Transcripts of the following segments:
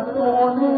مرسلة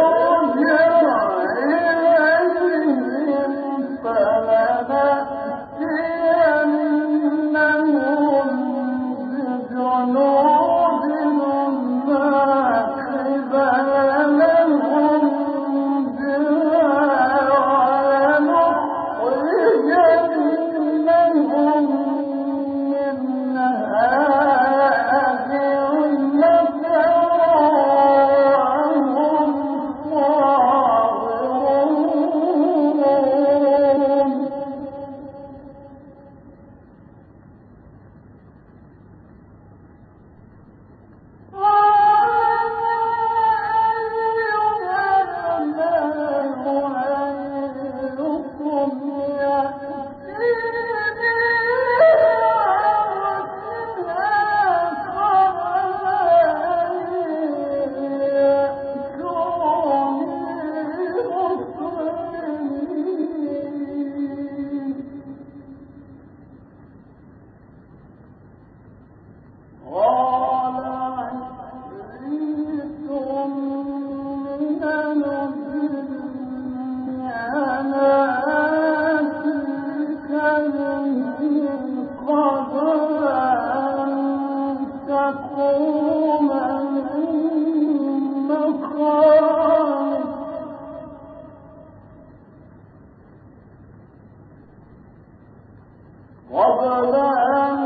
قبل أن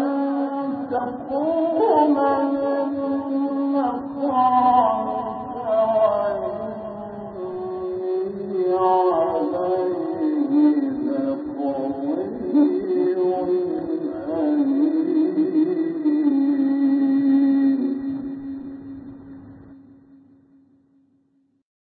تقوم من